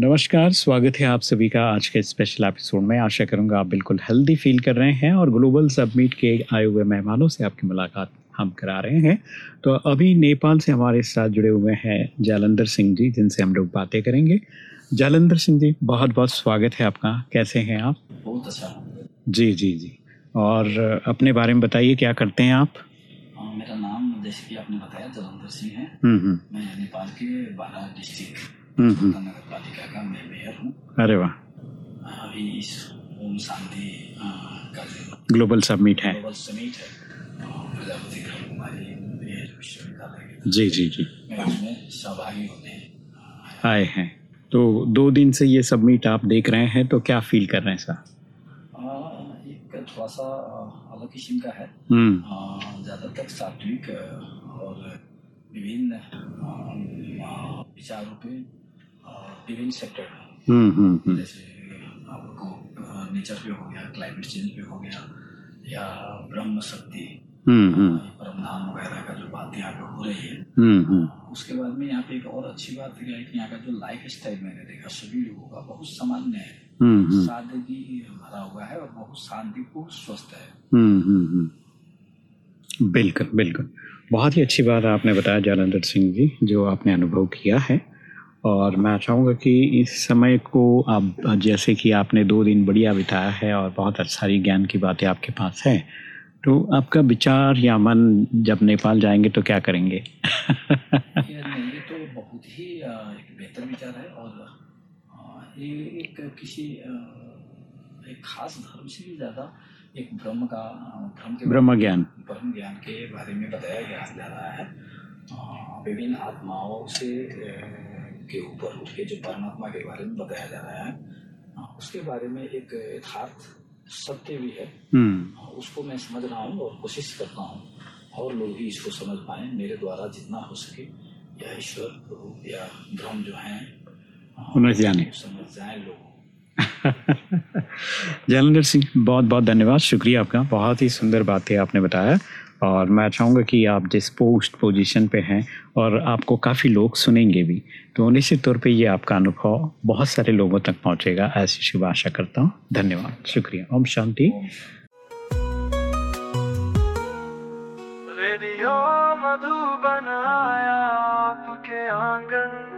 नमस्कार स्वागत है आप सभी का आज के स्पेशल एपिसोड में। आशा करूँगा आप बिल्कुल हेल्दी फील कर रहे हैं और ग्लोबल सबमिट के आए हुए मेहमानों से आपकी मुलाकात हम करा रहे हैं। तो अभी नेपाल से हमारे साथ जुड़े हुए हैं जालंधर सिंह जी जिनसे हम लोग बातें करेंगे। जालंधर सिंह जी बहुत बहुत स्वागत है आपका। कैसे हैं आप? बहुत अच्छा। जी जी जी। और अपने बारे में बताइए क्या करते हैं आप? मेरा नाम जैसे कि आपने बताया जलंधर सिंह है। हम्म हम्म। मैं नेपाल के बारह डिस्ट्रिक्ट नगर पालिका का मैं मेयर हूँ अरे वाह। अभी इस ओम शांति का जो ग्लोबल सबमिट है। ग्लोबल समिट है प्रजापति कुमारी मेयर विश्वविद्यालय जी जी जी। उसमें सहभागी होने आए। हैं। तो दो दिन से ये सबमिट आप देख रहे हैं तो क्या फील कर रहे हैं सर? एक थोड़ा सा अलग किस्म का है। हम्म। ज़्यादातर सात्विक और विभिन्न विचारों पे विभिन्न सेक्टर हम्म हम्म हम्म। जैसे आपको नेचर पे हो गया क्लाइमेट चेंज पे हो गया या ब्रह्म शक्ति परमधाम वगैरह का जो बात यहाँ पे हो रही है। उसके बाद में यहाँ पे एक और अच्छी बात क्या है कि यहाँ का जो लाइफ स्टाइल मैंने देखा सभी लोगों का बहुत सामान्य है। सादगी भरा हुआ है और बहुत शांतिपूर्ण स्वस्थ है। बिल्कुल बिल्कुल। बहुत ही अच्छी बात आपने बताया जालंधर सिंह जी जो आपने अनुभव किया है। और मैं चाहूँगा कि इस समय को आप जैसे कि आपने दो दिन बढ़िया बिताया है और बहुत सारी ज्ञान की बातें आपके पास है तो आपका विचार या मन जब नेपाल जाएँगे तो क्या करेंगे? ये तो बहुत ही एक बेहतर विचार है और ये एक किसी एक खास धर्म से भी ज़्यादा एक ब्रह्म का ब्रह्म के ब्रह्म ज्ञान। ब्रह्म ज्ञान के बारे में बताया गया जा रहा है। विभिन्न आत्माओं से के ऊपर उठ के जो परमात्मा के बारे में बताया जा रहा है उसके बारे में एक यथार्थ सत्य भी है। हम्म। उसको मैं समझ रहा हूँ और कोशिश करता हूँ और लोग भी इसको समझ पाए मेरे द्वारा जितना हो सके या ईश्वर या ब्रह्म जो है उन्हें जाने। समझ जाए लोग जालंधर सिंह, बहुत बहुत धन्यवाद। शुक्रिया आपका। बहुत ही सुंदर बातें आपने बताया। और मैं चाहूँगा कि आप जिस पोस्ट, पोजीशन पे हैं और आपको काफ़ी लोग सुनेंगे भी तो निश्चित तौर पे ये आपका अनुभव बहुत सारे लोगों तक पहुँचेगा, ऐसी शुभ आशा करता हूँ। धन्यवाद। शुक्रिया। ओम शांति। रेडियो मधुबन आया आपके आँगन।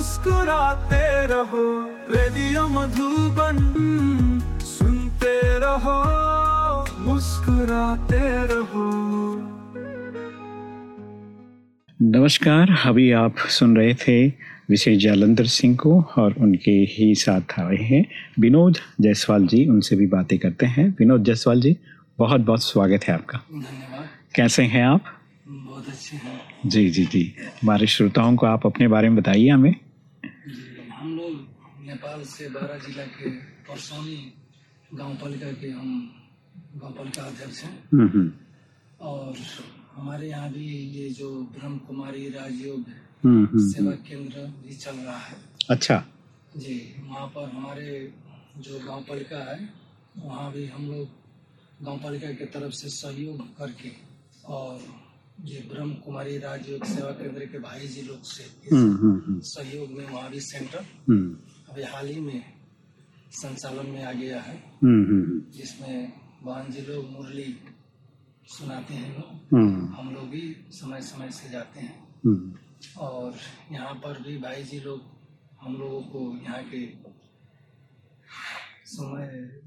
मुस्कुराते रहो। रेडियो मधुबन सुनते रहो। मुस्कुराते रहो। नमस्कार अभी आप सुन रहे थे विशेष जालंधर सिंह को और उनके ही साथ आए हैं विनोद जायसवाल जी। उनसे भी बातें करते हैं। विनोद जायसवाल जी बहुत बहुत स्वागत है आपका। धन्यवाद। कैसे हैं आप? बहुत अच्छे हैं। जी जी जी। हमारे श्रोताओं को आप अपने बारे में बताइए हमें। नेपाल से बारह जिला के परसौनी गाँव पालिका के हम गाँव पालिका अध्यक्ष हैं। हम्म हम्म। और हमारे यहाँ भी ये जो ब्रह्म कुमारी राजयोग हम्म, सेवा केंद्र भी चल रहा है। अच्छा। जी वहाँ पर हमारे जो गाँव पालिका है वहाँ भी हम लोग गाँव पालिका के तरफ़ से सहयोग करके और ये ब्रह्म कुमारी राजयोग सेवा केंद्र के भाई जी लोग से सहयोग में वहाँ भी सेंटर अभी हाल ही में संचालन में आ गया है। हम्म हम्म जिसमें बहन जी लोग मुरली सुनाते हैं लोग। हम्म। हम लोग भी समय समय से जाते हैं। हम्म, और यहाँ पर भी भाई जी लोग हम लोगों को यहाँ के समय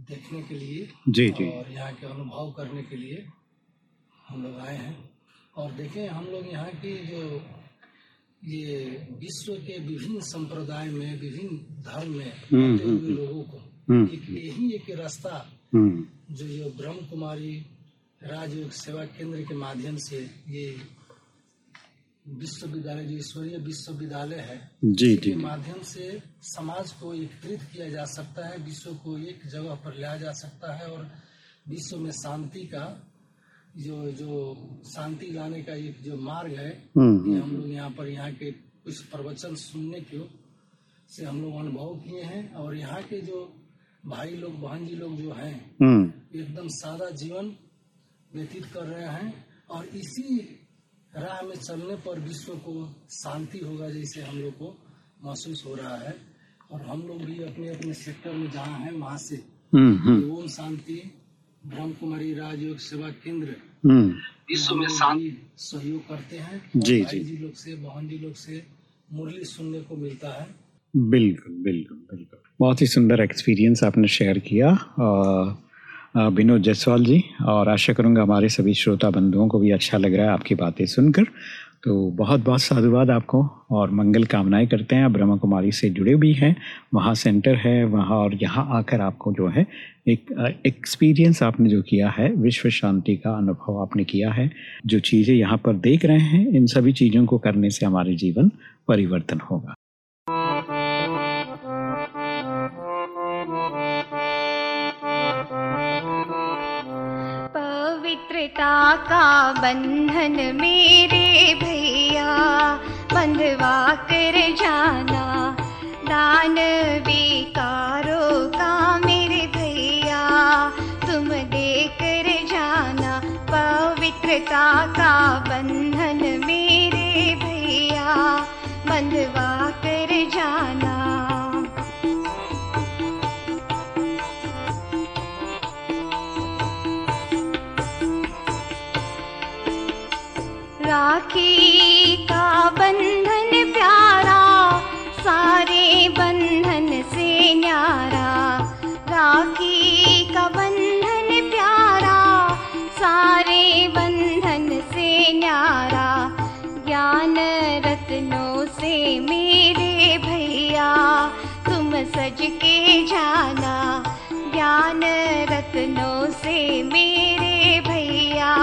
देखने के लिए जी जी। और यहाँ के अनुभव करने के लिए हम लोग आए हैं। और देखें हम लोग यहाँ की जो ये विश्व के विभिन्न संप्रदाय में विभिन्न धर्म में हम्म, हुए हम्म, लोगों को हम्म, एक यही एक रास्ता हम्म। जो ये ब्रह्म कुमारी राजयोग सेवा केंद्र के माध्यम से ये विश्वविद्यालय जो ईश्वरीय विश्वविद्यालय है जी के जी माध्यम से समाज को एकत्रित किया जा सकता है विश्व को एक जगह पर लाया जा सकता है और विश्व में शांति का जो जो शांति लाने का एक जो मार्ग है हम्म। ये हम लोग यहाँ पर यहाँ के कुछ प्रवचन सुनने के से हम लोग अनुभव किए हैं और यहाँ के जो भाई लोग बहन जी लोग जो हैं हम्म। एकदम सादा जीवन व्यतीत कर रहे हैं और इसी राह में चलने पर विश्व को शांति होगा जैसे हम लोग को महसूस हो रहा है। और हम लोग भी अपने अपने सेक्टर में जहाँ हैं वहाँ से हम्म। ओम शांति ब्रह्म कुमारी राजयोग सेवा केंद्र। हम्म। विश्व में शांति सहयोग करते हैं। जी, जी। जी लोग से बहन जी लोग से मुरली सुनने को मिलता है। बिल्कुल बिल्कुल बिल्कुल। बहुत ही सुंदर एक्सपीरियंस आपने शेयर किया। विनोद जायसवाल जी और आशा करूँगा हमारे सभी श्रोता बंधुओं को भी अच्छा लग रहा है आपकी बातें सुनकर। तो बहुत बहुत साधुवाद आपको और मंगल कामनाएँ करते हैं। आप ब्रह्मा कुमारी से जुड़े भी हैं, वहाँ सेंटर है, वहाँ और यहाँ आकर आपको जो है एक एक्सपीरियंस आपने जो किया है, विश्व शांति का अनुभव आपने किया है, जो चीज़ें यहाँ पर देख रहे हैं, इन सभी चीज़ों को करने से हमारे जीवन परिवर्तन होगा। का बंधन मेरे भैया बंधवा कर जाना दान राखी का बंधन प्यारा, सारे बंधन से न्यारा। राखी का बंधन प्यारा, सारे बंधन से न्यारा। ज्ञान रत्नों से मेरे भैया, तुम सज के जाना। ज्ञान रत्नों से मेरे भैया।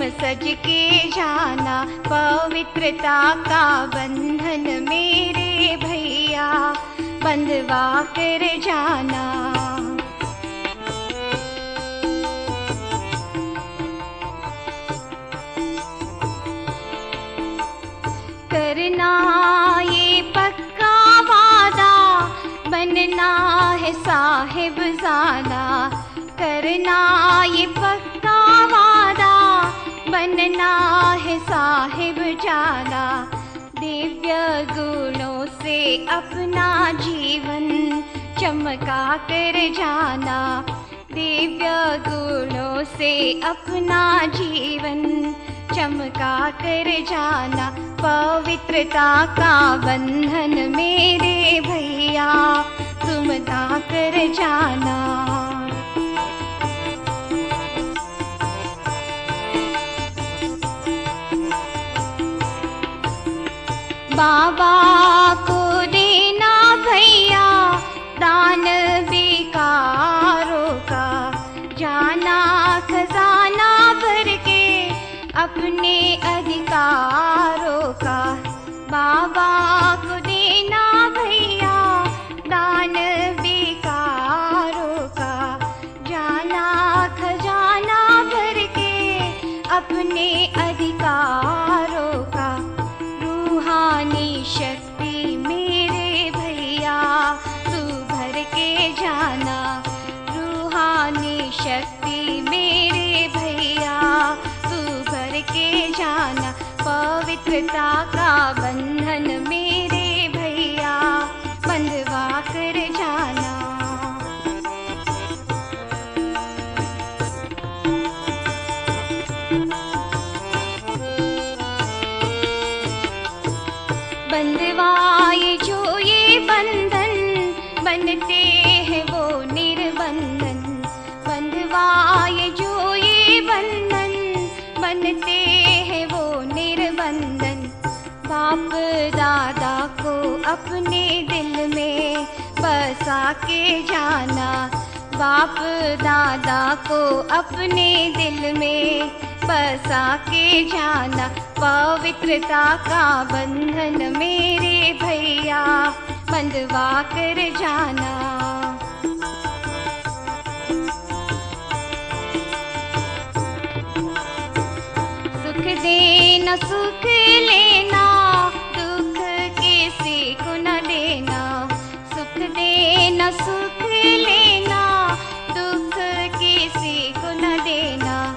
सज के जाना, पवित्रता का बंधन मेरे भैया, बंधवा कर जाना। करना ये पक्का वादा, बनना है साहिब जादा करना ये पक्का बनना है साहिब जादा दिव्य गुणों से अपना जीवन चमका कर जाना। दिव्य गुणों से अपना जीवन चमका कर जाना। पवित्रता का बंधन मेरे भैया, तुम दा कर जाना। बाबा को देना भैया, दान बेकारों का। जाना खजाना भर के अपने अधिकारों का। बाबा को देना भैया, दान बेकारों का। जाना खजाना भर के अपने अधिकारों पवित्रता का बंधन मेरे भैया? बंधवा कर जाना। बंधवाए जो ये बंधन, बनते हैं वो निर्बंधन। बंधवाए जो ये बंधन, बनते बाप दादा को अपने दिल में बसा के जाना। बाप दादा को अपने दिल में बसा के जाना। पवित्रता का बंधन मेरे भैया, बंधवा कर जाना। सुख देना, सुख लेना सुख लेना, दुख किसी को न देना।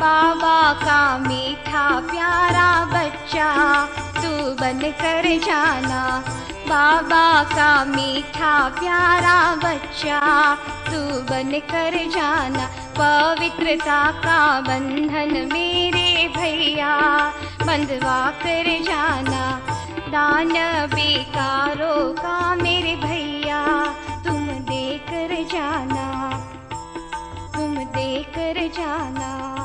बाबा का मीठा प्यारा बच्चा, तू बन कर जाना। बाबा का मीठा प्यारा बच्चा, तू बन कर जाना। पवित्रता का बंधन मेरे भैया, बंधवा कर जाना। दान बेकारों का मेरे भैया जाना तुम देकर जाना।